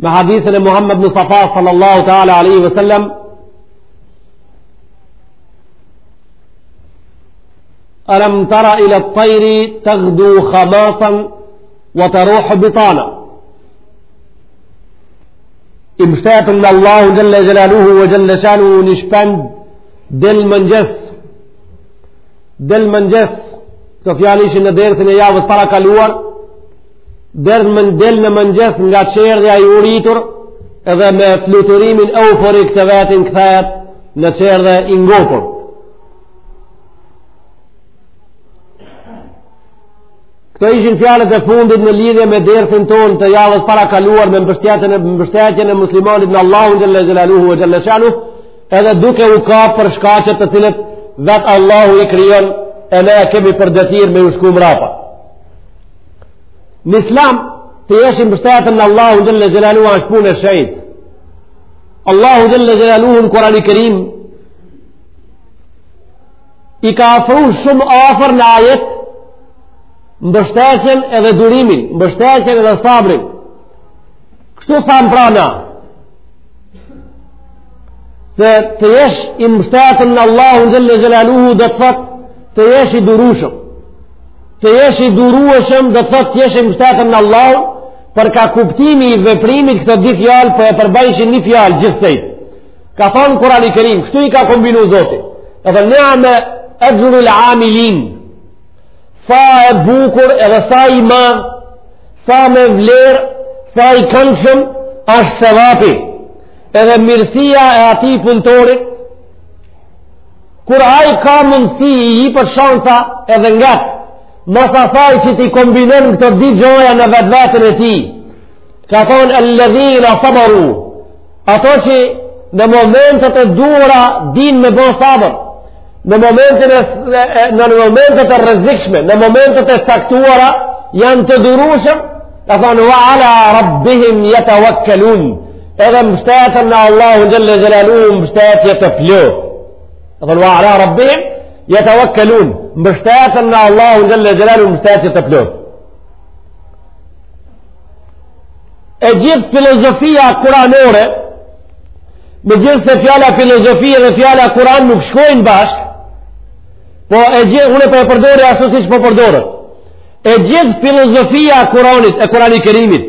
مع حديثنا محمد بن صفاء صلى الله تعالى عليه وسلم ألم ترى إلى الطير تغدو خماصا وتروح بطانا امشتات من الله جل جلاله وجل شانه نشبان دل من جس دل من جس كفياني شنا ديرس نيا وسطرا كالور Derdhë më del në mëngjes nga çerdhja i uritur edhe me fluturimin euforik të vetin kthehet në çerdhe i ngopur. Këto ishin fjalët e fundit në lidhje me dersin tonë të javës parakaluar me mbështetjen e mbështetjen e muslimanit në Allahun xhele xhelaluhu ve xhele shanuhu, edhe duke u kap për shkaqet të cilët vetë Allahu i krijon e ne kemi për detyrë me ju shku mbrapa. në islam të jesh i mbështetun në Allahun xhele xhelaluhu është punë e shejtë Allahu xhele xhelaluhu në Kurani Kerim i ka afru shumë afër në ajet mbështetjen edhe durimin mbështetjen edhe sabrin kështu thamë pra se të jesh i mbështetun në Allahun xhele xhelaluhu do të thotë të jesh i durushëm Të jesh i durueshëm do të thotë të jesh i mbështetun në Allah, për ka kuptimi i veprimit këto dy fjalë po e përbajshin një fjalë gjithsej. Ka thënë Kurani Kerim, kështu i ka kombinuar Zoti. Ka thënë niame exhrul amilin. Sa e bukur edhe sa i madh, sa me vlerë, sa i këndshëm është sevapi. Edhe mirësia e atij punëtorit Kur ai ka mundësi i jepet shansa edhe ngatet mas asaj që t'i kombinon këto dy gjana në vetveten e tij, ka thonë elledhina sabaru, ato që në momentet e duhura dinë me bo sabër, në momentet e, në momentet e rrezikshme, në momentet e caktuara, janë të durushëm, ka thonë, wa ala rabbihim jetewakkelun, Edhe mbështeten në Allahun xhele xhelaluhu mbështetje të plotë. E thënë, wa ala rabbihim jetevekkelun, mbështeten në Allahun xhele xhelaluhu mbështetje të plotë. E gjithë filozofia kuranore, megjithëse fjala filozofia dhe fjala Kuran nuk shkojnë bashkë, po e gjithë, unë po e përdori ashtu siç po përdoret, e gjithë filozofia e Kuranit, e Kurani Kerimit,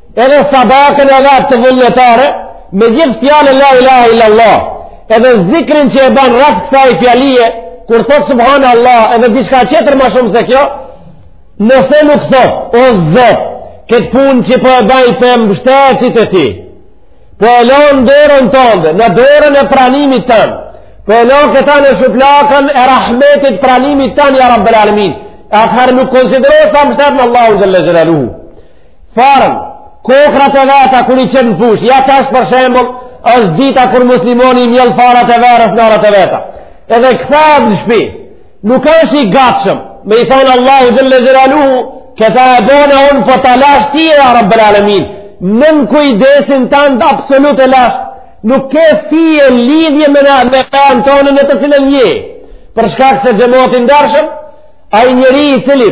Edhe sadakën edhe atë vullnetare, me gjithë fjalën la ilaha illa Allah, edhe zikrin që e ban rreth kësaj fjale, kur thotë subhanallah, edhe diçka qetër ma shumë se kjo, nëse nuk thotë, o Zot, këtë punë që po e baj po e mbështeti te ti, po e la n'derën tënde, në derën e pranimit tënd, po e la këta në shuplakën e rahmetit pranimit tënd, ja rabbel alemin, atëherë nuk konsiderohet se mbështetet në Allahun xhele xhelaluhu. Farën, kokrrat e veta kur i çon në fushë, ja tash për shembull, është dita kur muslimani i mjell farat e verës në arat e veta. Edhe kthehet në shpi, nuk është i gatshëm, me i thonë Allahut xhelle xhelaluhu, këta e bona unë po ta lash ty ja rabbel alemin, nën kujdesin tand absolut e lash, nuk ke fije lidhje me, me temën tonë në të cilën jem, për shkak se xhemat i ndershëm, ai njeri i cili,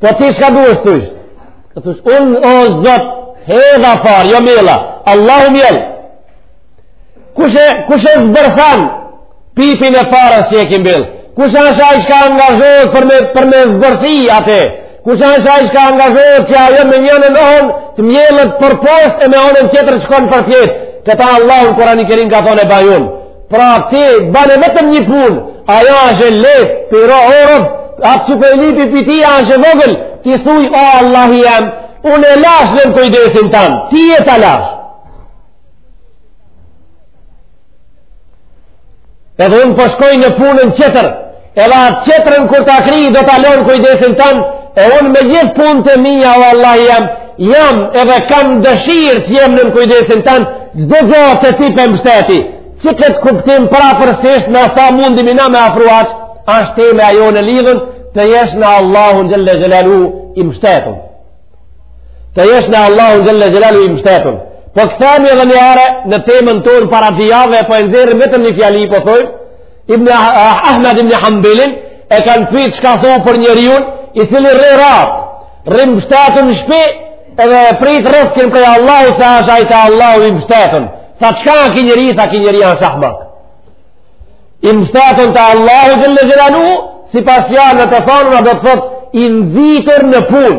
Po ti çka duhesh të thush? Të thush, unë o Zot, hedha farë, jo mjella, Allahu mjell. Kush e, kush e zbërthen pipin e farës që e kemi mbjell. Kush është ai çka angazhohet për me, për me zbërthy atë. Kush është ai çka angazhohet që ajo me njënën anë të mjellet përposhtë e me anën tjetër shkon përpjetë. Këta Allahu në Kurani Kerim ka thonë e baj unë. Pra ti bane vetëm një punë, ajo është e lehtë, piro orën, atë që po lypi për ti është e vogël, ti thuj, o Allahi jem, unë e lashë nën kujdesin tand, ty ta lashë. Edhe unë po shkoj po në punën tjetër, Edhe atë tjetrën kur ta kryj do ta lë në kujdesin tënd, e unë me gjithë punët e mia o Allahi jem, jam edhe kam dëshirë të jem nën kujdesin tënd, çdo gjë te ti po mbështeti. Qe këtë kuptim përafërsisht me sa mundemi na me afru, aq është tema jonë e lidhun të jesh në Allahun xhelle xhelaluhu i mbështetur. Të jesh në Allahun xhelle xhelaluhu i mbështetur. Po kthehemi edhe një herë në temën tonë para dy jave, po e nxjerrim vetëm një fjali, po thojmë Ibn Ahmed ibn Hanbelin e kanë pyet çka thu për njeriun i cili rri rahat, rri mbështetun në shtëpi edhe e pret rrizkun prej Allahut se është ai te Allahu i mbështetun. Tha çka ky njeri, tha ky njeri asht ahmak. I mbështetun te Allahu xhelle xhelaluhu, sipas fjalës të thonë, do të thotë i nxitur në punë.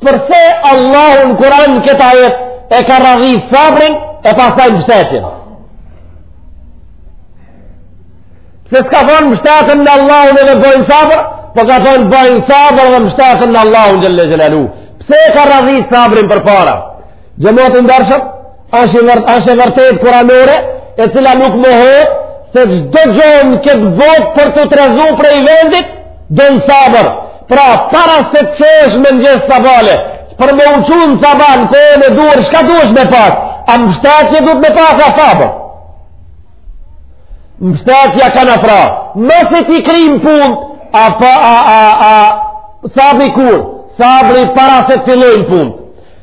Përse Allahu në Kur'an në këtë ajet e ka radhit sabrin e pastaj mbështetjen? Pse s'ka thonë mështeten në Allahun edhe bojnë sabër, po ka thonë bojnë sabër dhe mështeten në Allahun xhelle xhelaluhu. Pse ka radhit sabrin përpara? Xhemat i ndershëm, është e vërtetë kuranore, e cila nuk mohohet, se çdo gjë në këtë botë për t'u trazu prej vendit, don sabër. Pra, para se të çohesh mëngjes, sabahle, për me u çu në sabah, në kohën e duhur, çka duhesh me pasë? A mështetje duhet me pasë a sabër? Mështetja ka në pra, masi t'i kryjmë punët, a pa, a, a, a, sabri kur, sabri para se të fillojnë punët.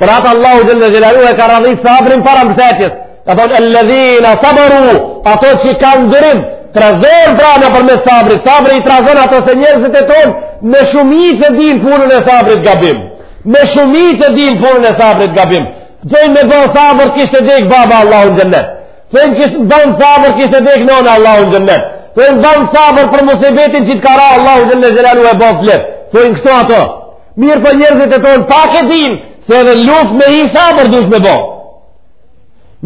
Për atë Allahu xhele xhelaluhu e ka radhit sabrin para mbështetjes. Ka thonë, eledhina saberu, ato që kanë durim, t'rrëzon pra nëpërmjet sabrit. Sabri i t'rrëzon ato se njerëzit e tonë, me shumicë e din punën e sabrit gabim. Me shumicë e din punën e sabrit gabim. Thojnë me bo sabër kishte dek baba Allah rahmet. Thojnë ban sabër kishte dek nona Allah rahmet. Thojnë ban sabër për musibetin që t'ka ra Allahu e bon lehtë. Thojnë kështu ato. Mirëpo njërzit e tonë pak e din, se edhe n'luftë me sabër duhesh me bo.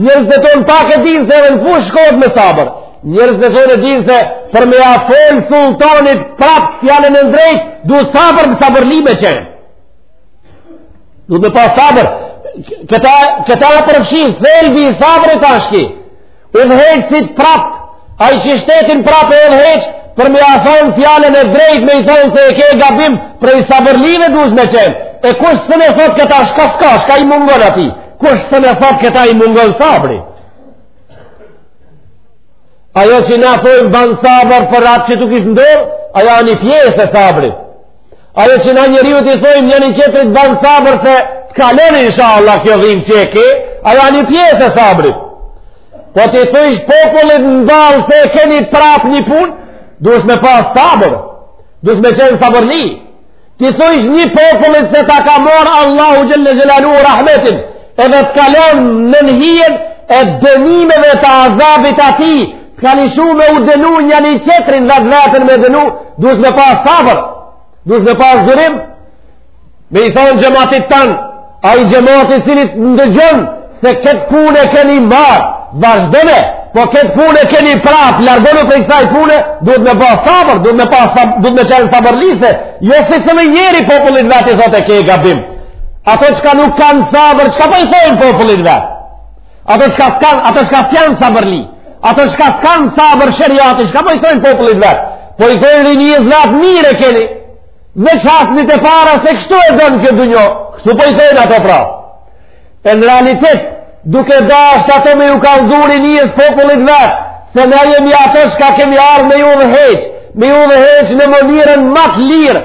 Njërzit e tonë pak e din, se edhe në fush shkohet me sabër. Njërzit e tonë e din se për me ia folë sultanit prap fjalën e ndrejt, du sabër, saberli me qenë. Duhet me pas sabër. Këta, këta përfshin thelbi i sabrit tashti. Udhëheqësit prapë, ai që shtetin prapë e udhëheq për me ia thonë fjalën e drejtë, me i thonë se e ke gabim prej sabërlive duhet me qenë. E kush se nuk e thotë këta shka s'ka, shka i mungon atij? Kush se nuk e thotë këta i mungon sabri? Ajo që na thojmë ban sabër për atë që tu kish ndodh, ajo a ni pjesë e sabrit. Ajo që na njeriu t'i thojmë njëni tjetrit ban sabër se të kalon inshallah kjo dhim që e ke, ajo a një pjesë e sabrit. Po t'i thojsh popullit në ballë se e keni prap një punë, duhesh me pas sabër, duhesh me qenë sabërli. T'i thojsh një popullit se ta ka marrë Allahu xhele xhelaluhu rahmetin, edhe të ka lonë nën hijen e dënimeve të azabit t'tij, Kanë nis me u dënu njani tjetrin vetveten me dënu, duhesh me pas sabër, duhesh me pas durim, me i thonë xhematit tanë, ai xhemat i cili ndëgjon, se këtë punë e keni marë, vazhdone, po këtë punë e keni prapë, largonu prej ksaj pune, duhet me pas sabër, duhet me pas sabër, duhet me qenë sabërli se jo s'i del njeri popullit vet t'i thotë e ke gabim. Ato çka nuk kanë sabër, çka po i thonë popullit vetë? Ato shka s'kan, ato shka s'jan sabërli, ato shka s'kan sabër shëriati, shka po i thojnë popullit vet, po i thojnë rinisë vet mirë e keni, dhe qasni e para se kështu e don kjo dunjo, kështu po i thojnë ato pra. E në realitet, duke dasht ato me ju kallxu rinisë, popullit vet, se na jemi ato shka kemi ardh me ju udhëheqë, me ju udhëheqë në mënyrën ma të lirë,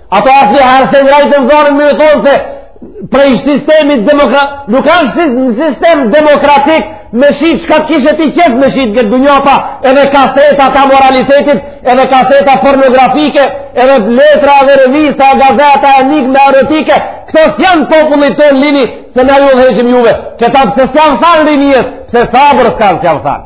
Ato asnjëherë s'e ngrejtën zonin me u thonë se prej sistemit demokratik, nuk është një sistem demokratik me shit shka të kishe ti qef me shit n'këtë dunja pa edhe kaseta t'amoralitetit edhe kaseta pornografike edhe letra dhe revista gazeta enigma erotike këto s'janë popullit tonë lini se na ju udhëheqim juve këta pse s'ja kanë thanë rinisë pse sabër s'kanë s'ja kanë thanë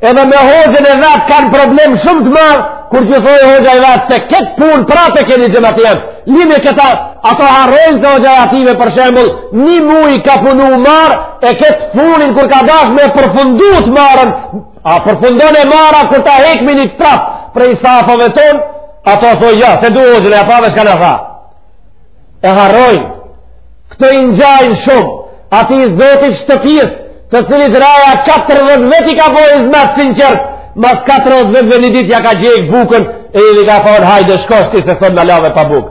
Edhe me hoxhën e vet kanë problem shumë të madh kur ju thojë hoxha i vet se kët punë prapë e keni xhemat. Lini këta, ato harrojnë se hoxha i atyve për shembull, një muaj ka punu marë e kët funin kur ka dash me përfundu të marën, a përfundon e mara kur ta hekmi një trap prej safave tonë, ato thonë ja, s'e du hoxhën, a pave çka na tha. e harrojnë këto i ngjajnë shumë atij zotit shtëpis të cilit raja 40 vet i ka bo hizmet sinqert mas 40 vetve një dit ja ka djeg bukën e i ka thonë hajde shko shtpi se sot na lave pa bukë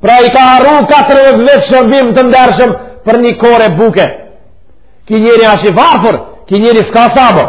pra i ka harru 40 vet shërbim të ndershëm për një kore buke ki njeri ashtë i varfur ki njeri s'ka sabër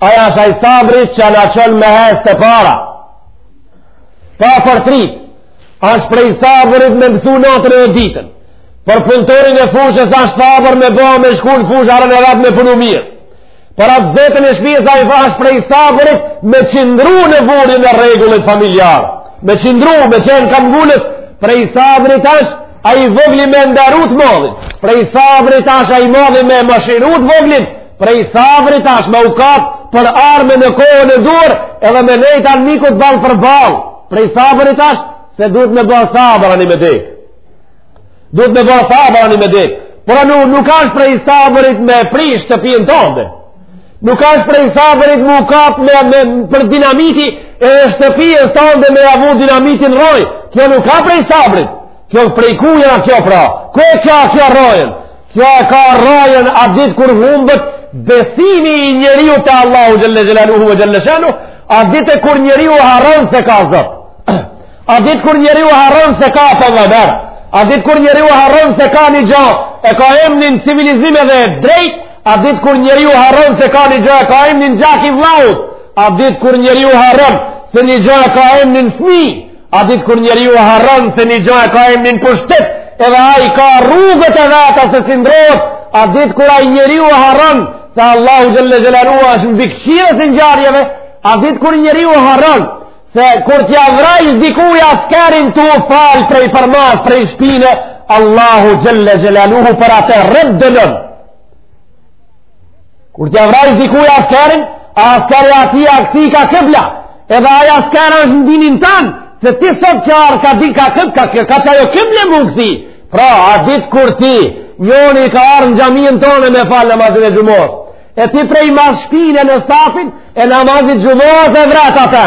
Aj është aj sabri që na çon me hec përpara. Pa për tri, është prej sabërit me mësu natën e ditën. Për punëtorin e fushës është sabër me bo me shku në fushë arën e vet me punu mirë. Për atë zotin e shpijës ai pra është prej sabërit me qindru në vurin e rregullit familjar. Me qindru, me qenë kamgulës, prej sabërit është ai vogli me nderu t'madhin. Prej sabërit është ai madhi me mëshiru t'voglin, Prej sabrit asht me u kap për arme në kohën e duhur edhe me nejt armikut ball për ball. Prej sabrit asht se duhet me bërë sabër ani me dek. Duhet me bërë sabër ani me dek. Por ama nuk është prej sabrit me prish shtpinë tonde. Nuk është prej sabrit m'u kap me, me, për dinamiti e shtëpijës tonde me ja vu dinamitin n'rrajë. Kjo nuk a prej sabrit. Kjo prej kuj a kjo pra. Ku e ka kjo rrajën. Kjo e ka rrajën at ditë kur humbet besimi i njeriut te Allahu xhelle xhelaluhu ve xhelle shanuhu, at ditë kur njeriu harron se ka zot, at ditë kur njeriu harron se ka pejgamer, at ditë kur njeriu harron se ka një gjo, e ka emnin civilizim edhe drejt, at ditë kur njeriu harron se ka një gjo, e ka emnin gjak i vllaut, at ditë kur njeriu harron se një gjo e ka emnin fmi, At ditë kur njeriu harron se një gjë e ka emnin pushtet, edhe ai ka rrugët e veta se si ndrrohet, at ditë kur ai njeriu harron se Allahu xhelle xhelaluhu është mbikëqyrës i ngjarjeve, at ditë kur njeriu harron se kur t'ja vrajsh dikuj askerin tu u falë prej përmas, prej shpine, Allahu xhelle xhelaluhu për atë rëndë dënon. Kur t'ja vrajsh dikuj askerin, a askeri i atij a kthi ka kibla, edhe aj asker është në dinin tonë, se ti sot ke ardh ka di ka këbë, ka, ka, ka që ajo kible m'u kthi. Pra, at ditë kur ti, njoni ka ardh në xhamiën tonë me falë namazin e xhumosë, e ti prej mas shpine në safin e namazit xhumosë e vret ata.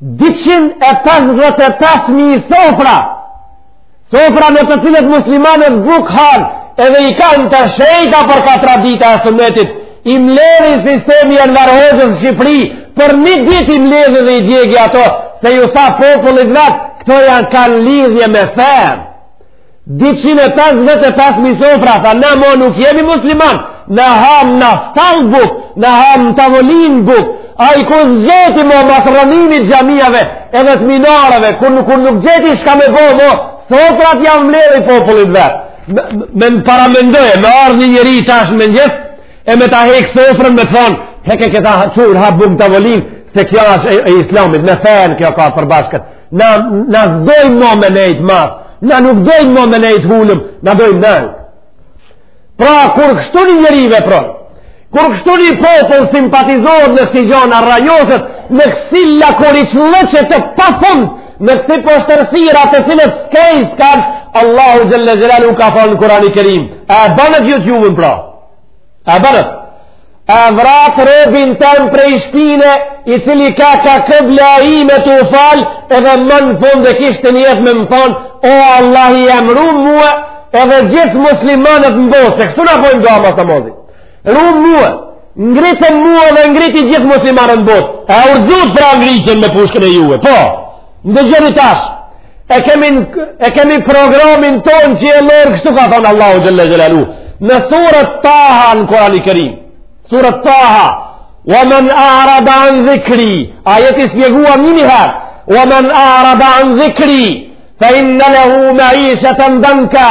255.000 sofra sofra në të cilat muslimanët buk han edhe i kanë të shejta për ka tradita e sunetit i mbledhi sistemi i Enver Hoxhës në Shqipëri për një dit i mbledhi dhe i djegi ato se ju tha popullit vetë këto janë kanë lidhje me fen 255 mijë sofra, tha, na mo nuk jemi musliman, na hamë n'astal buk, na hamë n'tavolinë buk, ai kur s'gjeti mo mas rrënimit t'xhamiave edhe të minareve, kur, kur nuk gjeti çka me bo mo, sofrat ja mbledhi popullit vetë. Me, me më paramendoje, me ardhë një njeri tash menjëherë, e me ta hekë sofrën me thonë, heke këta qurë ha buk n'tavolinë, se kjo është e, e islamit, me fenë kjo ka përbashkët. Na, na s'dojmë më me nejt mas, na nuk dojmë më me nejt hullëm, na dojmë nëjë. Pra, kur kështu një njeri vepron, kur kështu një popull simpatizohet në kësi gjona rrajoset, në kësi lakuriqllëqe të pafund, në kësi poshtërsira të cilat skaj s'kanë, Allahu Xhele Xhelaluhu ka thanë në Kurani Kerim. A e banët ju t'juvën pra? E banët, e vratë robin tem prej shpine, i cili ka kah kibla ime tu falë, edhe më në fund e kishte nijet me më thonë, o Allahi jem rum mua, edhe gjithë muslimanët në botë, se kështu na bojmë dua mas namazi, rum mua, ngritëm mua dhe ngriti gjithë muslimanët në botë, e rrzut pra ngritjen me pushkën e juve, po, Ndëgjoni tash, e kemi, e kemi programin ton qiellor, kështu ka thonë Allahu Xhele Xhelaluhu, në suret Taha në Kurani Kerim, suret Taha, wa men arada an dhikri, ajeti spjegua një njëherë, wa men arada an dhikri, fa inna lehu meisheten danka,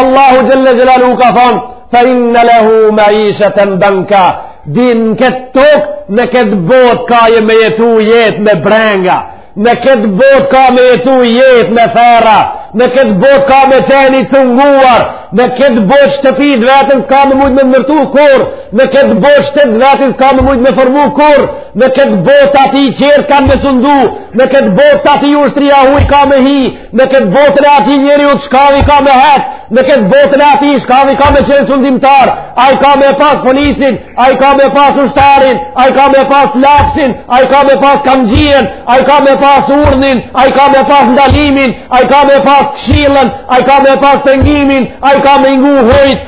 Allahu xhele xhelaluhu ka thonë, fa inna lehu maisheten danka, din në këtë tokë, në këtë botë ka je me jetu jetë me brenga, në këtë botë ka me jetu jetë me therra, në këtë botë ka me qen i cunguar, në këtë botë shtëpi t'veten s'ka me mujtë me ndërtu kurrë, në këtë botë shtet t'vetin s'ka me mujtë me formu kurrë, në këtë botë atij tjerë kanë me sundu, në këtë botë atij ushtria huj ka me hi, Në këtë botën e atij njeriut shkavi ka me hek, në këtë botën e atij shkavi ka me qenë sundimtar, ai ka me pas policin, ai ka me pas ushtarin, ai ka me pas lapsin, ai ka me pas kamxhien, ai ka me pas urdhnin, ai ka me pas ndalimin, ai ka me pas kshillën, ai ka me pas pengimin, ai ka me ngu hojt,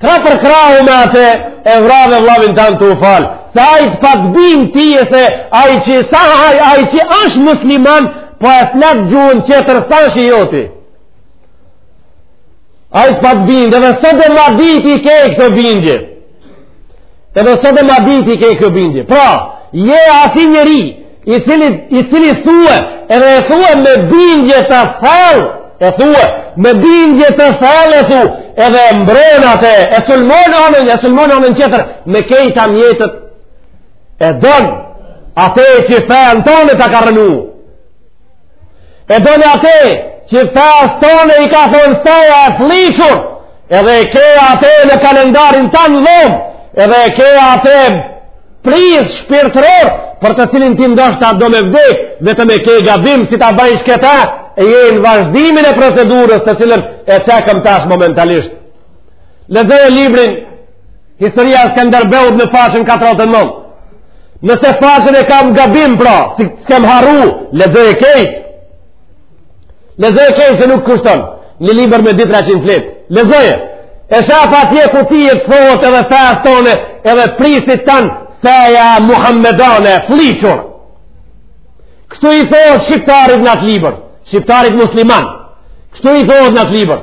Krah për krahu me atë e vrave vllavin tan tu u falë. Se ai të pat bind ty se ai që sa ai, ai që është musliman, po e flet gjuhën tjetër s'asht i joti. Ai të pat bind, dhe dhe sot dhe ma ditë e ke këtë bindje Edhe sot e ma dit i ke kjo bindje. Pra, je asi njeri, i cili, i cili thue, edhe e thue me bindje të thal, e thue, me bindje të thal e thue, edhe e mbron atë, e sulmon anën, e sulmon anën qetër, me kejta mjetet, e don atë që fenë tonë ta ka rrenu, E don ate që fesë tone i ka thonë feja e flliqur, edhe e ke ate në kalendarin tan në dhomë, edhe e ke ate prijs shpirtëror, për të cilin ti ndoshta do me vdek, vetëm e ke gabim si ta bajsh këta, e je në vazhdimin e procedurës të cilën e cekëm tash momentalisht. Lexoje librin, Historia e Skanderbeut në faqen 49. Nëse faqen e kam gabim pra, si kem harru, lexoje kejt. Lexoje kejt se nuk kushton. Një libër me 2-300 flet. Lexoje. E sheh atje ku t'i thohet edhe fesë tone, edhe prijsit tan, feja muhamedane, flliqur. Kështu i thohet shqiptarit në atë libër, shqiptarit musliman. Kështu i thohet në atë libër.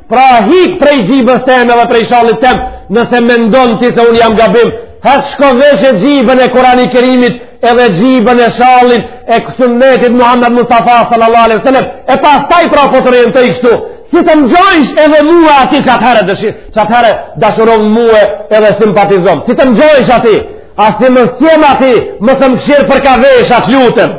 Pra hik prej xhibës teme edhe prej shallit tem, nëse mendon ti se unë jam gabim, hec shko veshe xhibën e Kurani Kerimit, edhe xhibën e shallin e sunnetit Muhammed Mustafa sallallahu alaihi sallam, e pastaj pra po të orientoj kështu, si të më gjojsh edhe mua aty qatëherë dashu, qatëherë dashurom mua edhe simpatizom, si të më gjojsh aty, a si më s'jom aty, më të më këshirë për ka veshët të lutem.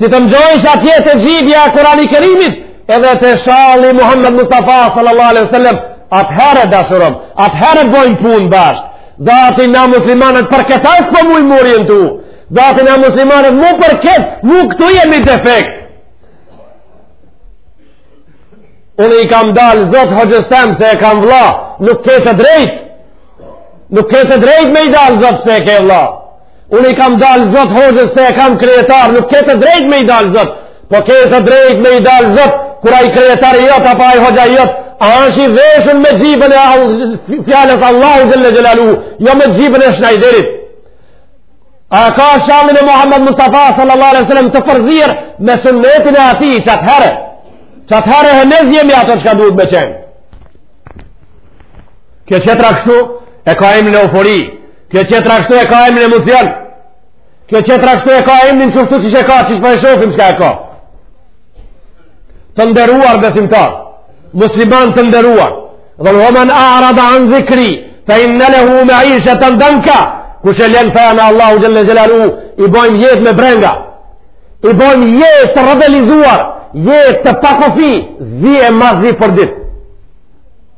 Si të m'gjojsh atje te xhibja e Kurani Kerimit, edhe te shalli Muhammed Mustafa sallallahu alaihi sallam, atëherë dashurom, atëherë bojmë punë bashkë, zati na muslimanët për këta s'po mujmë m'u orientu, zati na muslimanët mu për këtë, mu këtu jemi defekt. Unë i kam dalë zot hoxhës tem se e kam vlla, nuk ke të drejtë, nuk ke të drejtë me i dalë zot se e ke vlla. Unë i kam dalë zot hoxhës se e kam kryetar, nuk ke të drejt me i dalë zot, po ke të drejt me i dalë zot, kur ai kryetar i jot, apo ai hoxha i jot, a është i veshun me xhibën e fjalës Allahu xhelle xhelaluhu, jo me xhibën e shnajderit. A ka shallin e Muhammed Mustafa sallallahu alaihi sallam të përzier me sunnetin e atij qatëherë, qatëherë henez jemi ato çka duhet me qenë. Kjo qetra kështu e ka emnin eufori, Kjo qetra kshtu e ka emrin emocion. Kjo qetra kshtu e ka emrin kështu siç e ka, siç po e shohim çka e ka. Të nderuar besimtar, musliman të nderuar. Dhe ve men arada an dhikri, fe inne lehu meisheten danka, kush e len fenë e Allahu xhelle xhelaluhu, i bojmë jetë me brenga, i bojmë jetë të rebelizuar, jetë të pa kufi, zi e ma zi për ditë.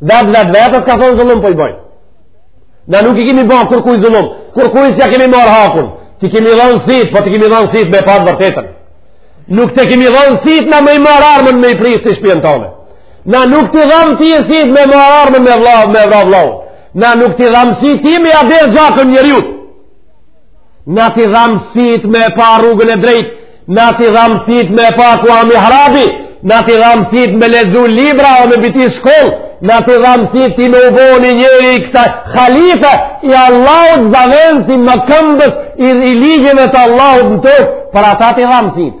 Vet, vetvetes, ka thanë zullum po i bojnë. Na nuk i kemi ba kurkuj zullum, kurkuj s'ja kemi marrë hakun, t'i kemi dhanë sytë, po t'i kemi dhanë sytë me pa të vërtetën. Nuk t'i kemi dhanë sytë na me e marrë armën me e prish ti shpijën tane. Na nuk t'i dhamë ty sytë me marrë armën me vra, me vra vllaun. Na nuk t'i dhamë sytë ti me ja derdh gjakun njeriut. Na t'i dhamë sytë me pa rrugën e drejtë, na t'i dhamë sytë me pa ku a mihrabi, na t'i dhamë sytë me lexu libra o me bitis shkollë, na t'i dhamë sytë ti me u bo një njeri i kësaj, halife i Allahut, zavendës, mëkambës i, i ligjeve të Allahut në tokë, për ata t'i dhamë sytë.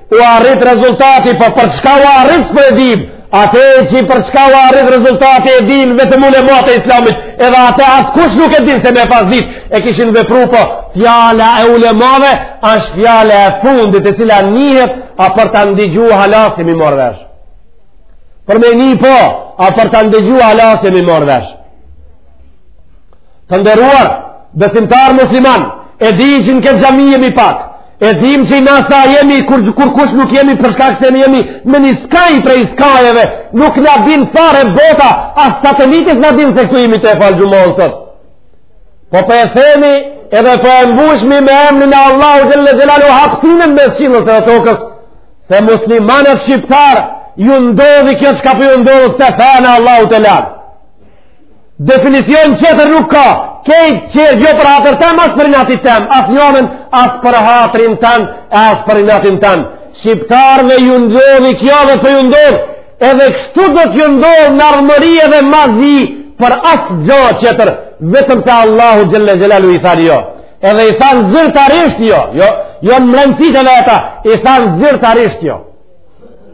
U arrit rezultati, po për çka u arrit s'po e dim. Atë që për çka u arrit rezultati e din vetëm ulemat e Islamit, edhe atë askush nuk e din se me pas dit e kishin vepru po fjala e ulemave është fjala e fundit e cila nihet, a për ta ndigju hala s'jemi marrë vesh. Për me ni po, a për ta ndigju hala s'jemi marrë vesh. Të nderuar besimtarë muslimanë, e di që në këtë xhami jemi pak, e dim që na sa jemi, kur, kurkush nuk jemi, për shkak se jemi, në një skaj prej skajeve, nuk na din fare bota, as sateliti s'na din se këtu jemi tu e falë xhumanë sot. Po po e themi, edhe po e mbushmi me emnin e Allahut xhelle xhelaluhu hapsinën mes qiellës e tokës, se muslimanët shqiptarë, ju ndodhi kjo çka po ju ndodh, se fenë e Allahut e lanë. Definicion tjetër nuk ka, kejt qe, jo për hatër tem, as për inati tem, as njanën, as për hatrin tan, as për inatin tan. Shqiptarve ju ndodhi kjo dhe po ju ndodh, edhe kështu do t'ju ndodh në ardhmëri edhe ma zi për asgjo tjetër, vetëm se Allahut xhelle xhelaluhu i thanë jo. Edhe i thanë zyrtarisht jo, jo, jo në mrendësitë e veta, i thanë zyrtarisht jo.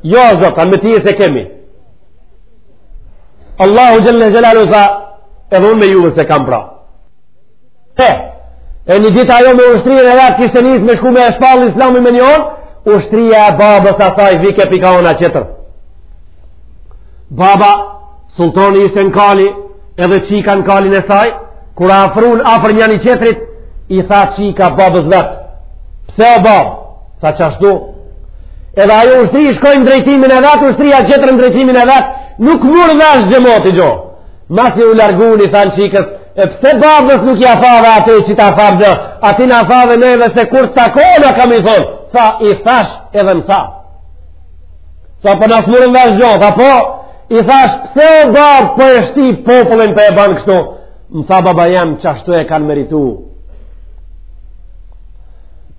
Jo, Zot, na me ty s'e kemi. Allahu xhelle xhelaluhu tha edhe unë me juve s'e kam pra te e një ditë ajo me ushtrinë e vet kishte nisë me shku me e shpallë islamin me njën anë ushtria e babës asaj vike pi ka ana tjetër baba sulltani ishte në kali edhe çika në kalin e saj kur u afrun afër njani-tjetrit i tha çika babës vet pse o babë Tha qashtu, edhe ajo ushtri i shkojnë drejtimin e vet, ushtria tjetër në drejtimin e vet, nuk murrën vesh xhemati gjo. Masi u largun, i thanë çikës, e pse babës nuk ja thave atë që ta thave dhe, a ti na thave neve se kur të takona, kam me i thonë, tha i thash edhe më tha. Tha po na s'murrëm vesh gjo, tha po, i thash, pse o babë po e shti popullin po e ban kështu, më tha baba jem qashtu e kanë meritu,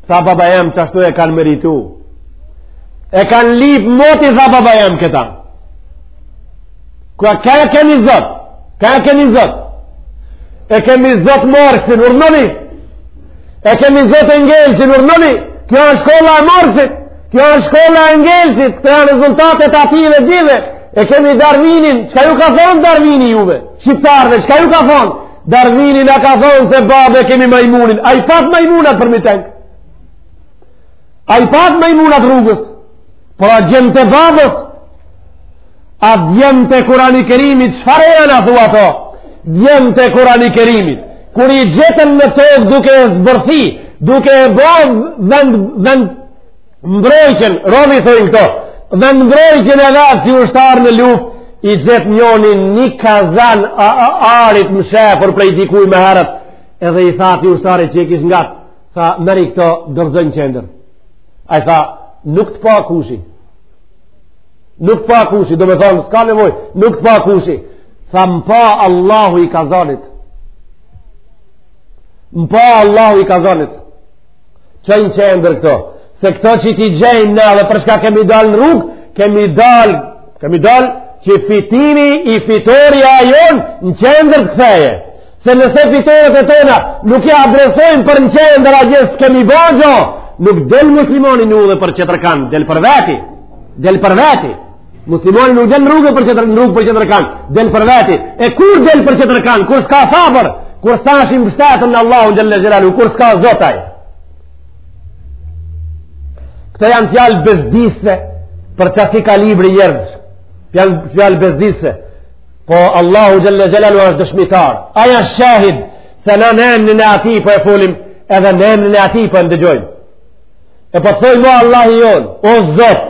Tha baba jem që ashtu e kanë meritu. E kanë lyp moti tha baba jem këta. Ku ka e kemi zot? Ka e kemi zot? E kemi zot Marksin, urdhnoni. E kemi zot Engelsin, urdhnoni. Kjo është shkolla e Marksit, kjo është shkolla e Engelsit, këto janë rezultatet e atyve dyve. E kemi Darwinin, çka ju ka thonë Darwini juve? Shqiptarve, çka ju ka thonë? Darvini na ka thonë se babë e kemi majmunin. A i patë majmunat përmi tank? A i patë majmunat rrugës? Por a djemtë e babës? A djemtë e Kurani Kerimit? Çfarë janë athu ato? Djemtë e Kurani Kerimit. Kur i gjetën në tokë duke e zbërthy, duke e bo vend, vend, Mbrojtjen, rovi i thojnë këto, dhe mbrojtjen e vet si ushtarë në luftë, e gjet njoni një kazan a, a, ari të mshefur prej dikuj ma herët, edhe i tha atij ushtarit që e kish ngat, tha, merri këto dorëzo n'qendër. Ai tha, nuk të pa kushi, nuk të pa kushi, do me thonë, s'ka nevoj, nuk të pa kushi, tha, më pa Allahu i kazanit, më pa Allahu i kazanit, Çoji n'qendër këto. Se këto që t'i gjejmë na edhe për çka kemi dalë në rrugë, kemi dalë, kemi dalë që fitimi i fitorja jonë në qendër të kthehet. Se nëse fitoret tona nuk i adresojmë për në qendër asgjë s'kemi ba gjo, nuk del muslimani në udhë për qetërkan, del për veti, del për veti. Muslimani nuk del në rrugë për qetër, në rrugë për qetërkan, del për veti. E kur del për qetërkan, kur s'ka sabër, kur s'është i mbështetur në Allahun xhele xhelaluhu, kur s'ka zot ai. Këto janë fjalë bezdisëse për çasi kalibri njerëz. Janë fjalë bezdisëse. Po Allahu xhele xhelaluhu është dëshmitar. Ai është shahid se na në emrin e atij po e folim, edhe në emrin e atij po ndëgjojmë. E po thojmë o Allah i jonë, o zot,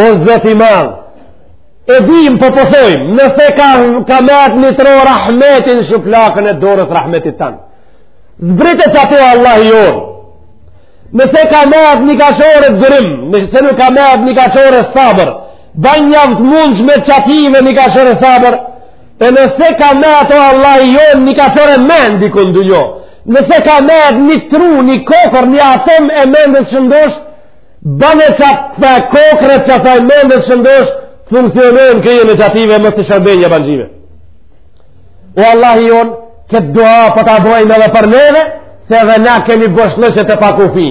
o zot i madh. E dim po po thojmë, nëse ka, ka met një trohë rahmet n'shuplakën e dorës rahmetit tand. Zbrite qato Allah i jonë. Nëse ka met një kashore durim, nëse nuk ka met një kashore sabër, banjav të mundshme qatyve një kashore sabër, E nëse ka met o Allah i jonë një kashore mend n'kët dunjo, nëse ka met një tru, një kokërr, një atom e mendes shëndoshë, bane qat kokërr t'qasaj mendes shëndoshë t'funksionon n'kryen e qatyve mos t'u shërbejnë jabanxhive. O Allah i jonë, këtë dua po ta bojmë edhe për neve, se edhe na kemi boshllëqe të pakufi.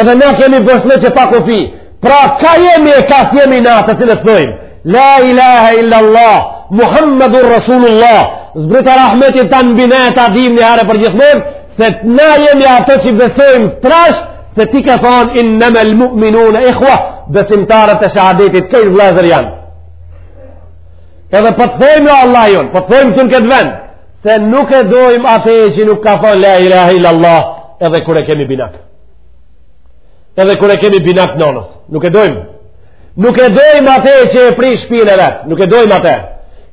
Edhe na kemi boshllëqe pa kufi. Pra ka jemi e ka s'jemi na të cilët thojmë. La ilaha illa Allah, Muhammedur Rasulullah, zbrite rahmetin tan mbi ne ta dim një herë përgjithmonë, se na jemi ato që besojmë trash, se ti ke thanë innemel mu'minune ikhwa, besimtarët e shahadetit, krejt vllazër janë. Edhe po të thojmë Allahi jonë, po të thojmë ty në këtë vend, Se nuk e dojmë ate që nuk ka thanë la ilaha illa Allah edhe kur e kemi binak. Edhe kur e kemi binak nënës. Nuk e dojmë. Nuk e dojmë ate që e prish shpinë e vet. Nuk e dojmë ate.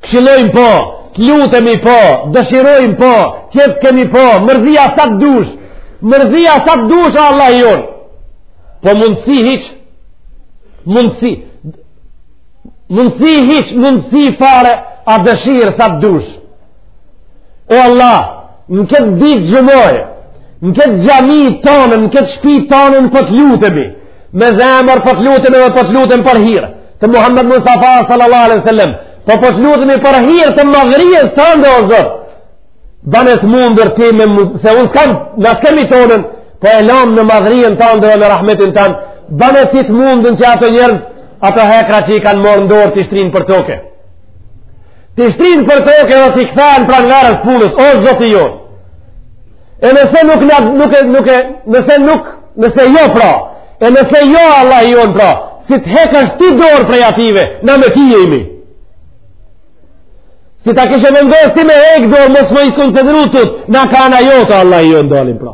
Këshillojmë po, të lutemi po, dëshirojmë po, qejf kemi po, mërzia sa të dush, mërzia sa të dush Allahi jonë. Po mundësi hiç, mundësi, mundësi hiç, mundësi fare, a dëshirë sa të dush. O Allah, në këtë ditë xhumaje, në këtë xhami tanën, në këtë shpi tanën po të lutemi, me zemër po të lutemi dhe po të lutemi për hir të Muhammed Mustafa sallallahu alaihi sallam, po, po të lutemi për hir të madhëries tande o Zot, Bane t'mundur ti, se unë s'kam, na s'kemi tonën, po e lamë në madhrien tanë dhe në rahmetin tan, bane ti të mundur që ato njerëz, ato hekra që i kanë marrë n'dorë t'i shtrinë për toke. T'i shtrinë për toke dhe t'i kthehen pranverës, punës, o Zoti jonë. E nëse nuk, nuk, nuk, nuk, nëse nuk, nëse jo pra, e nëse jo Allahi jonë pra, si të hekësh ti dorë prej atyve, na me ti jemi. Si ta kishe vendos ti me hek dorë mos me i konsideru tut, na ka ana jote Allahi jonë dalim pra.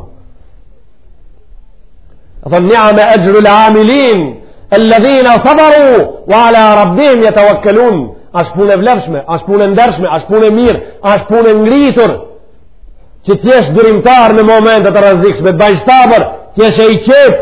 A thon ni'ma ajrul amilin alladhina sabaru wa ala rabbihim yatawakkalun. Ash punë e vlefshme, ash punë e ndershme, ash punë e mirë, ash punë e ngritur. Që t'jesh durimtar në momente të rrezikshme, baj sabër, t'jesh i qetë,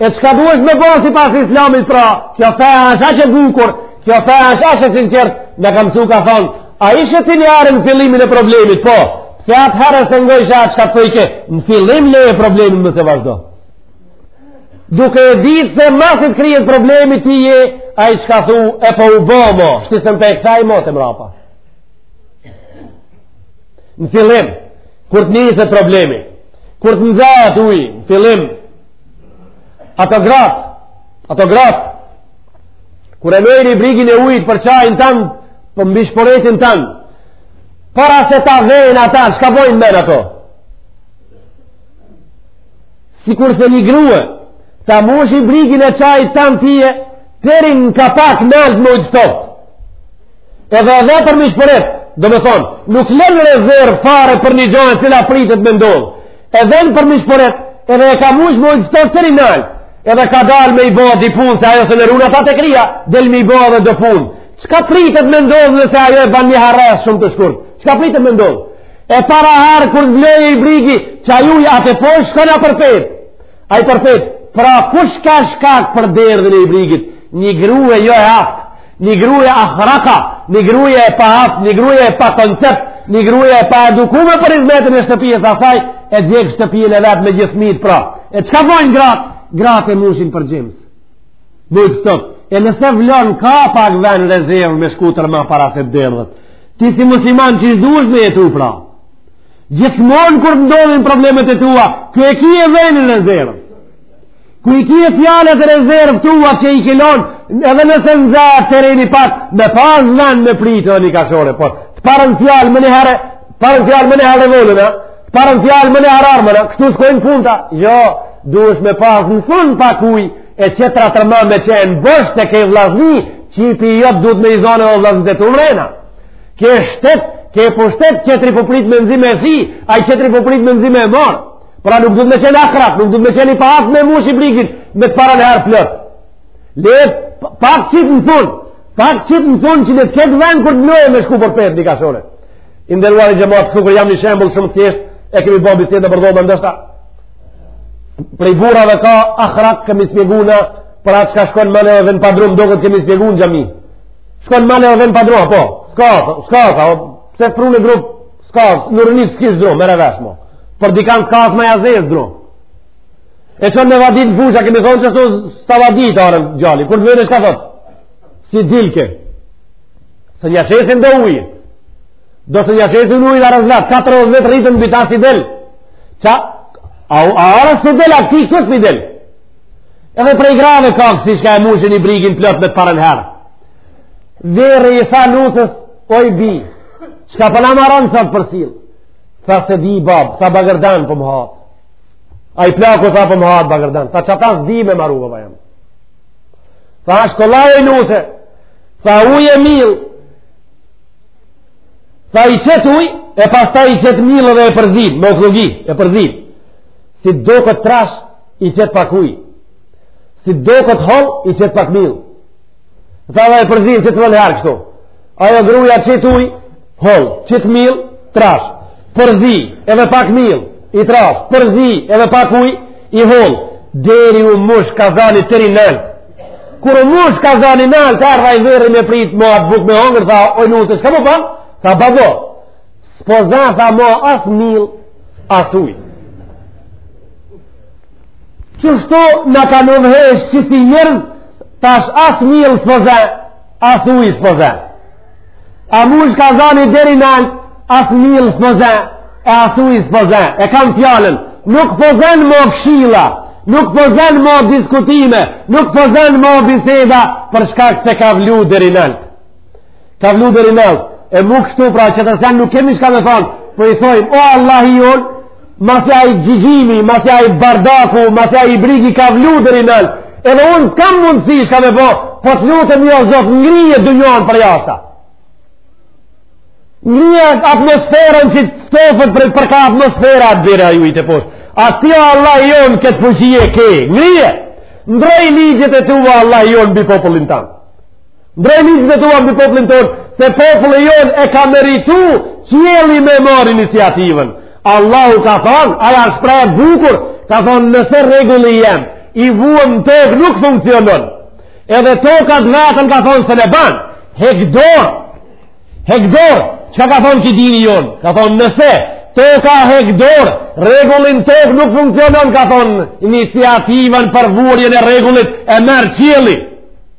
E çka duhet me bo sipas islamit pra, kjo feja është aq e bukur, kjo feja është aq e sinqertë, me kam su ka thonë, a ishe ti një herë në fillimin e problemit, po, se atëherë s'e ngojshe atë çka të pëjke, në fillim le e problemin mos e vazhdo. Duke e ditë se masi t'kryhet problemi ti je ai çka thu e po u bo mo, shti se më pe e këta i mo të mrapa. Në fillim, kur të nisë problemi, kur të nxehet uji, në fillim, Ato gratë, ato gratë, kur e merr ibrigin e ujit për çajin tan, përmbi shporetin tan, para se ta vejnë ata, çka bojnë me ato? Sikurse një grue, ta mushë ibrigin e çajit tan tije, deri në kapak nalt me ujë t'ftoftë. Edhe e ve përmbi shporet, domethonë, nuk len rezervë fare për një gja e cila pritet me ndodh. E ven përmi shporet, edhe e ka mush me ujë teri nalt, edhe ka dalë me i bo dy punë, se ajo se në runa ta të kria, del me i bo edhe do punë. Çka pritet me ndodhë nëse ajo e ban një harresë shumë të shkurt? Çka pritet me ndodhë? E para herë kur të vlojë ibrigi, që ai uji a teposhtë shkon a përpet. Ai përpet, pra kush ka shkak për derdhjen e ibrigit? Një grua jo e aftë, një grua akhraka, një grua e paaftë, një grua e pa koncept, një grua e paedukume për izmetin e shtëpisë së saj, e djeg shtëpinë e vet me gjithë fëmijët pra. E çka vojnë gratë? Gratë e mushin për gjymës. Bëj këto. E nëse vlon ka pak ven rezervë me shku teri ma para se derdhet. Ti si musliman qysh duhesh me jetu pra? Gjithmonë kur të ndodhin problemet e tua, ku e ki venin rezervë. Ku i ki fjalët rezervë tua që i kelon, edhe nëse nxehet tereni pak, me pas zënë me pritë edhe një kashore, por të parën fjalë menjëherë, parën fjalë menjëherë revolen, të parën fjalë menjëherë armën, kështu s'shkojnë punët, jo, duhesh me pas në fund pak ujë, e që të ratër më me qenë bështë të ke vllazni, që i pi jëtë duhet me i zonë e vllaznitë të mrena. Ke shtet, ke pushtet, qetri po prit me nxime e thi, ai qetri po prit me nxime e marr. Pra nuk duhet me qenë akhrak, nuk duhet me qenë i paaftë me mush ibrigin, me të parën herë plot. Le pak çit në fund, pak çit në fund që le të ketë vend kur të vlojë me shku përpet dikashore. I nderuar xhemat, ky o një shembull shumë i thjeshtë, e kemi bërë bisedë për dhomën ndoshta. Prej burrave ka akhrak kemi shpjeguar për atë çka shkon male e vjen pa dru duket kemi shpjeguar në xhami. Shkon male e vjen pa dru, po. S'ka, s'ka, s'ka, o, pse s'prune dru, s'ka, në rënit s'kish dru, merre vesh, mo. Për dikan s'ka, s'ma jazez dru. E çon me vadit n'fusha, kemi thonë qashtu s'ta vadit arën gjalli. Kur të vjen çka thot? S'i dilke. Se një qesin do ujë. Do se një qesin ujë dhe rëzlat, 40 vetë rriten në bita s'i del. Qa, a, a arës s'i del, a këti kësë mi del. Edhe prej grave ka kësi çka e mushin ibrigin plot me të parën herë. Vehrri i tha nuses, oj bi, çka po na maron sot për sillë. Tha s'e di babë, tha bagërdan po më hahet. Ai plaku tha po më hahet bagërdan. Tha qata s'di me maru për bëjëm. Tha është kollaj oj nuse, tha ujë e mill. Tha i qet ujë, e pastaj i qet mill dhe e përzin, me okllagi, e përzin. Si doket trashë, i qet pak ujë si doket hollë i qet pak mill tha dhe e përzin si të vjen herë kështu ajo gruja qit ujë hollë qit mill trashë përzi edhe pak mill i trashë përzi edhe pak ujë i hollë deri u mush kazani teri nalt kur u mush kazani nalt erdh ai vehrri me prit me atë bukë me hongër tha oj nuse çka më bane tha babo S'po ze, tha, ma as mill, as uj. Qështu na kanë udhëheq si njerëz, tash as mill s'po ze, as uj s'po ze. A mush kazani deri nalt, as mill s'po ze, e as uj s'po ze. E kam fjalën, nuk po zen ma kshilla, nuk po zen ma diskutime, nuk po zen ma biseda, për shkak se ka vlu deri nalt. Ka vlu deri nalt, e mu kështu pra që të sen nuk kemi çka me thonë, por po i thojmë, o Allahi jonë, masi gjygymi, masi bardaku, masi ibrigi ka vlu deri nalt, edhe unë s'kam mundësi çka me bo, po të lutëm o Zot, ngrije dynjanë përjashta. Ngrije atmosferën që të ftofet për, për ka atmosfera atëhere ai uji poshtë. A ti o Allahi jonë këtë fuqi e ke, ngrije, ndrrej ligjet e tua o Allahi jonë mbi popullin tonë. Ndrrej ligjet e tua mbi popullin tonë, se populli jonë e ka meritu qielli me marrë iniciativën. Allahu ka thonë, aja është pra e bukur, ka thonë nëse rregulli jem, i vuan në tokë nuk funksionon. Edhe toka për veten ka thonë se në banë, hek dorë, hek dorë, çka ka thonë ky dini jonë, ka thonë nëse toka hek dorë, rregulli n'tokë nuk funksionon, ka thonë iniciativën për vuarjen e rregullit e merr qielli.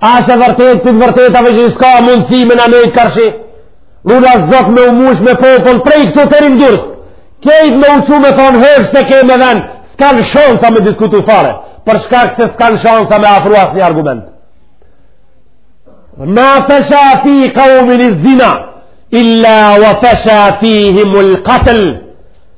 A se vërtet për vërtetave që s'ka mundësi me nejt karshi? Runa Zot me u mush me popull prej këtu deri n'Durrës. Krejt me u çu me thonë hoxhë, s'e ke me ven, s'kanë shansa me diskutu fare, për shkak se s'kanë shansa me afru asnjë argument. Ma fesha fi kaumin ez-zina, illa wa fesha fihimul katl,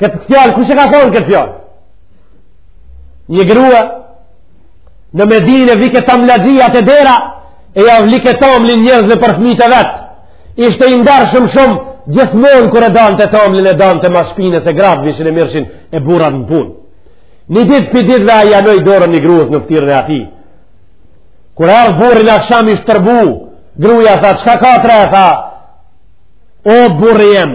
Këtë fjalë, kush e ka thonë këtë fjalë? Një grua, në Medinë e vike tamlaxhia te dera, e ja vlike tamlin njerzve për fmijt e vet. Ishte i ndershëm shumë, gjithmonë kur e dante tamlin e dante mas shpinës, e gratë vishin e mirrshin e burrat në punë. Një ditë prej ditëve a janoj dorën një grues në ftyrën e ati. Kur erdh burri n'aksham ish tërbu gruja, tha, çka ka tre, tha, o burri jem,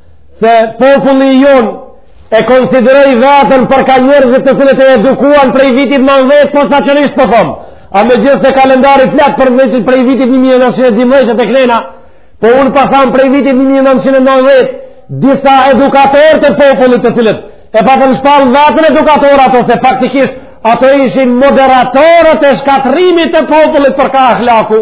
Se populli jonë e konsideroi veten për ka njerëzit të cilët e edukuan prej vitit 90, posaçërisht po thom. A megjithëse kalendari flet për vitit prej vitit 1912 e te këna, po unë po tham prej vitit 1990, disa edukatorë të popullit të cilët e patën shpall veten edukatorat, ose faktikisht ato ishin moderatorët e shkatrrimit të popullit për ka ahlaku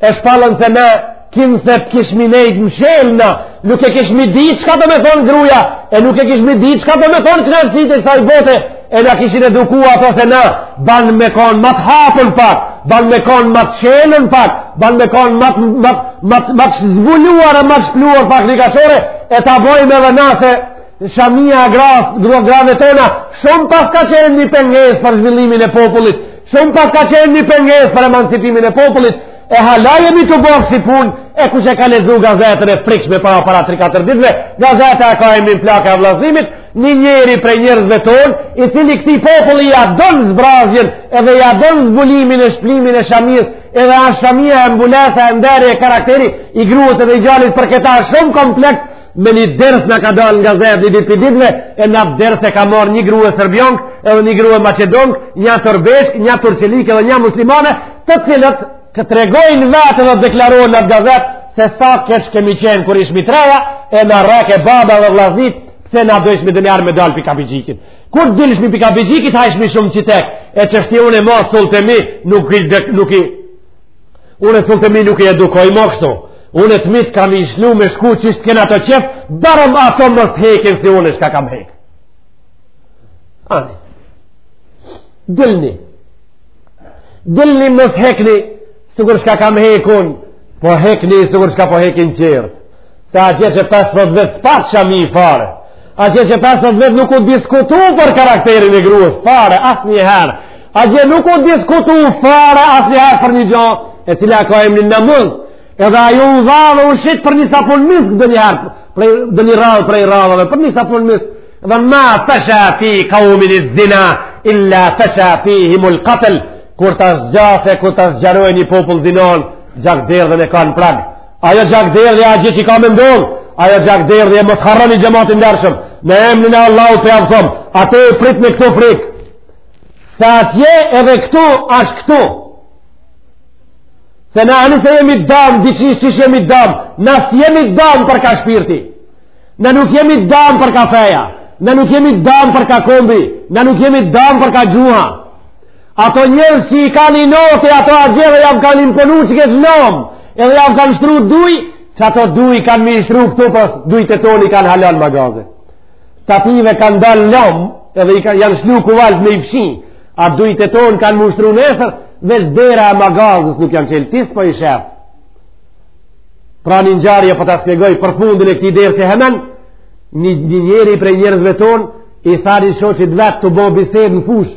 e shpallën se na kinse të kishmi nejtë mshelna, nuk e kishmi ditë çka do me thonë gruja, e nuk e kishmi ditë çka do me thonë knaqësitë e kësaj bote, e na kishin eduku ato se na, ban me konë ma të hapën pak, ban me konë ma të çelën pak, ban me konë ma të, ma t', ma t', ma t', ma t'zbuluar e ma të shpluar pak një kashore, e ta bojmë edhe na se, Shamia e gras, grave tona, shumë pas ka qenë një pengesë për zhvillimin e popullit, shumë pas ka qenë një pengesë për emancipimin e popullit, e hala jemi tu ba kësi punë, e kush e ka lexu gazetën e frikshme para para 3-4 ditve, gazeta e ka emnin Flaka e Vllaznimit, një njeri prej njerëzve tonë, i cili këtij populli ja don zbrazjen, edhe ja don zbulimin e shplimin e shamisë, edhe asht shamia e mbulesa e nderi e karakteri, i grues edhe i djalit për këta shumë kompleks, me një ders na ka dalë n'gazetë një ditë prej ditëve, e në atë ders e ka marrë një grue serbjonkë, edhe një grue maqedonkë, një torbeshkë, një turqelikë edhe një muslimane, të cilat tregojnë vetë dhe deklarojnë në atë gazetë, se sa keq kemi qenë kur ishmi t'reja, e na rreke baba dhe vllaznit, pse ne dojshmi ndonjëherë me dalë prej kapixhikit. Kur dilshmi prej kapixhikit, hajshmi shumë qitek, e qeshtu une ma, cullt e mi, nuk i, nuk i, Unë cullt e mi nuk i edukoj mo kështu. Unë të mitë kam m'i shlu me shku qysh t'ken ato qef, barem ato mos t'hekin si unë shka kam hekë. Ani. Dilni. Dilni mos hekni, sikur shka kam hek un, po hekni, sikur shka po hekin qërë. Se atje që 50 vjet s'pat shami fare. Atje që 50 vjet nuk u diskutu për karakterin e gruës fare, asnjëherë. Atje nuk u diskutu fare, asnjëherë për një gjo, e cila ka emrin namuz. Edhe ajo u dha dhe u shit për një sapun misk dhe një herë, dhe një radhë prej radhëve, për një sapun misk. Dhe ma fesha fi kavmin zina, illa fesha fihimul katl, kur të zgjase, kur të zgjarojë një popull zinon, gjakderdhjen e ka n'prag. Ajo gjakderdhje atje që ka me ndodh, ajo gjakderdhje mos harroni xhemat i ndershëm, në emnin e Allahut po jau thom, atë e pritni këtu frikë, se atje edhe këtu ashtë këtu, se na ani se jemi damë, diqysh jemi damë, na s'jemi damë për ka shpirti, na nuk jemi damë për ka feja, na nuk jemi damë për ka kombi, na nuk jemi damë për ka gjuha, Ato njerëz që i kanë inoti, ato atje jam kanë imponu qekët lom, edhe jam kanë shtru duj, që ato duj kanë mi shtru këtu, pas dujt tonë i kanë hala n'magaze. T'atyve kanë dalë n'lom, edhe i kanë, janë shlu kuvalt me i fshi, a dujt tonë kanë mu shtru nesër, veç dera e magazës nuk janë çelë, ti s'po i shef. Pra një ngjarje po ta spjegoj për fundin e këtij dersi hemen, një, një njeri prej njerëzve tonë, i tha ni shoqit vet tu bo bisedë në fushë,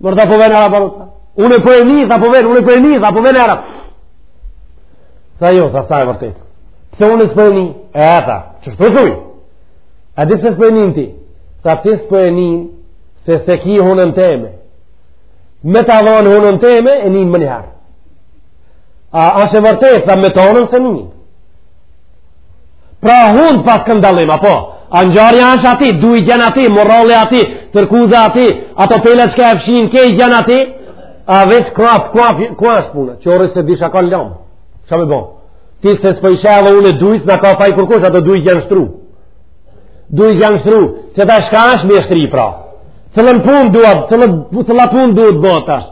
Mërë ta po venë arab, arab, arab. Unë e për po e një, ta po venë, unë e për po e një, ta po venë arab. Sa jo, sa sa e vërtet. Pse unë e së për e një? E ata, që shtë përësuj? A di pëse së për e një në ti? Sa ti së për e një, se se ki hunën teme. Me ta dhonë hunën teme, e një më njëherë. A ashe vërtet, sa me tonën se një. Pra hund pas këndalim, apo? A ngjarja është aty, du i janë aty, morali aty, tërkuza aty, ato pele që ka e fshin, ke janë aty, a veç krap, krap, ku është puna, që orës se diçka ka lanë, që me bon? Ti se s'po ishe edhe unë e dujtë, nuk ka faj kërkush, ato du i gjen shtru. Du i gjen shtru, që ta shka është me shtri, pra. Cillën punë duhet, cillën punë duhet ba tash.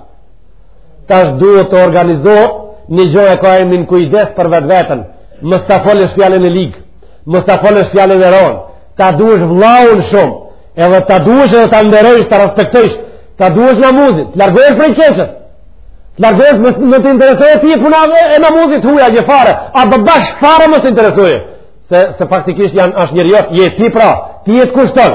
Tash duhet të organizohet një gjë e ka emnin kujdes për vetveten. Mos ta folësh fjalën e ligë. Mos ta folësh fjalën e rond. Ta duhesh vllaun shumë. Edhe ta duhesh edhe ta nderojsh, ta respektosh. Ta duhesh namuzin, të largohesh prej keqes. Të largohesh mos me të interesojë ty puna e namuzit huaj hiç fare. Ama bash fare mos të interesojë. Se se faktikisht asht njeriu, je ti pra, ti je kushton.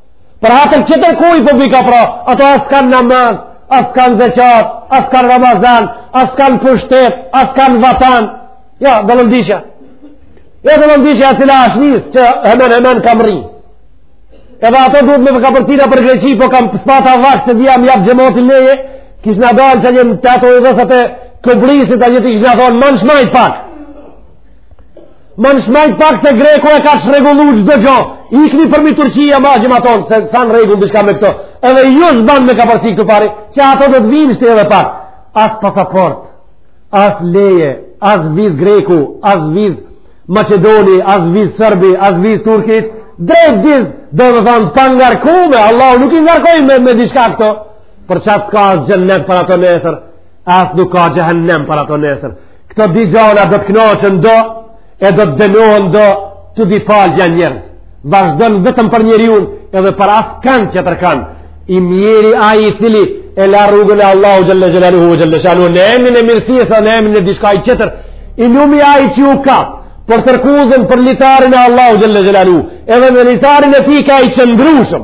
Për hatër të tjetërkuj po bika pra, ato as kanë namaz, as kanë zeqat, as kanë ramazan, as kanë pushtet, as kanë vatan. Ja, dallëndysha. Ja, dallëndysha e cila është nisë që hemen hemen ka mrri. Edhe ato duhet me përka përtina për Greqi, po kam s'pata vakt që dhja më japë xhemati leje, kishna dalë që një të ato i dhe se të këbrisit, a një të kishna thonë, ma n'shmajt pak. Ma n'shmajt pak se greku e ka rregull që dhe gjo. Ikni përmi Turqi ma gjim aton, se s'janë rregull dishka me këto. Edhe ju zban me ka përsi këtu pari, që ato dhe të vinë shte edhe pak. As pasaportë, as leje, as vizë greku, as vizë Maqedoni, as vizë Serbi, as vizë Turki. Drejt diz, dhe dhe thanë të pangarku me, Allahu nuk i ngarkoi me, me dishka këto. Për qatë s'ka as xhennet për ato nesër, as nuk ka xhehenem për ato nesër. Këto dy gjana do të knaqen do e do të dënohen do të dy palët janë njerëz. Vazhdon vetëm për njeriun edhe për askan qetër kan. I mjeri ai i cili e la rrugën e Allahut xhelle xhelaluhu xhelle shanuhu në emnin e mirësisë në emnin e diçkaje qetër. I lumi ai që u kap për tërkuzën për litarin e Allahut xhelle xhelaluhu edhe në litarin e tij ka i qëndrueshëm.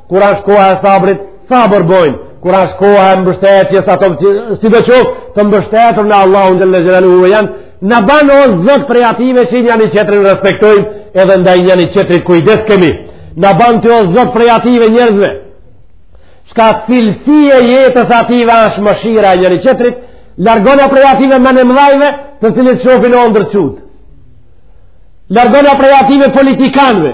Kur është koha e sabrit, sabër bojnë. Kur është koha e mbështetjes ata sido qoftë të mbështetur në Allahun xhelle xhelaluhu janë. Na ban o Zot prej atyve që njani qetrin respektojmë edhe ndaj njani qetrit kujdes kemi. Na ban ti o Zot prej atyve njerëzve çka cilësi e jetës atyve është mëshira e njani qetrit, largona prej atyve menmëdhajve, të cilët shohin ondërr çut. Largona prej atyve politikanëve,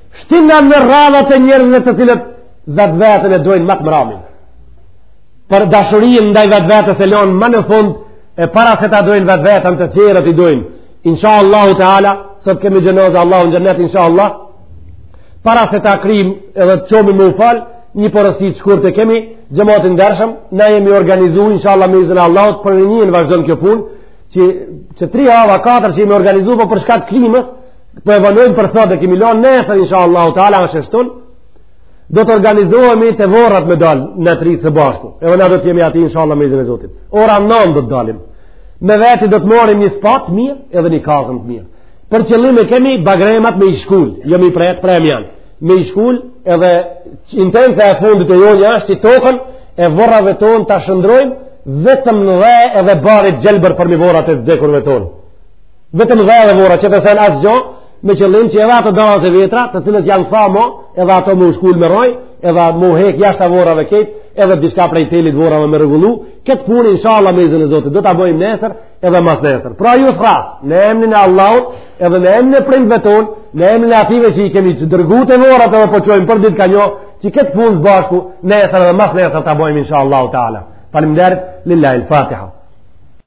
Shtina në radhët e njerëzve të cilët vetë vetën e dojnë ma të mramin. Për dashurinë ndaj vetë vetës e lonë ma në fund, e para se ta dojnë vetë vetën të tjerët i dojnë. Insha Allahu ta'ala, sot kemi xhenaze Allahu në xhenet, insha Allah, para se ta kryjmë edhe të çohmi me u falë, një porosi të shkurtë kemi, xhemat i ndershëm, na jemi organizu, insha Allah, me izin e Allahut, për një, një, në vazhdim kjo punë, që, që tri java, katër që jemi organizu, po për shkak të klimës, Po e vonojmë për sot e kemi lanë nesër, insha Allahu ta'ala, në të shtunë, do të organizohemi te vorrat me dalë në tri së bashku. Edhe na do të jemi aty, insha Allah, me izin e Zotit. Ora nëntë do të dalim. Me veti do të marrim një spatë t'mirë edhe një kazëm të mirë. Për qëllim e kemi bagremat me i shkull, jo me i pre, t'preme janë. Me i shkull edhe intense e fundit e jona ashtë që tokën e vorrave tonë ta shndërrojmë vetëm në dhe edhe bar t'gjelbër përmbi vorrat e t'dekurve tonë. vetëm dhe edhe vorra që t'jesin, asgjo, me qëllim që edhe ato dalët e vjetra, të cilët janë tha mo, edhe ato me i shkul me rrojë, edhe me i hek jashta vorrave krejt, edhe diçka prej telit t'vorrave me rregullu, këtë punë, inshallah, me izin e Zotit, do ta bojmë nesër, edhe mas nesër. Pra ju thrras, në emnin e Allahut, edhe në emnin e prindve tonë, në emnin e atyve që i kemi t'dërgum te vorrat edhe po çojmë për ditë ka njo, që këtë punë së bashku, nesër edhe mas nesër ta bojmë, inshallah, ta'ala. Faleminderit, lillahi l-fatiha.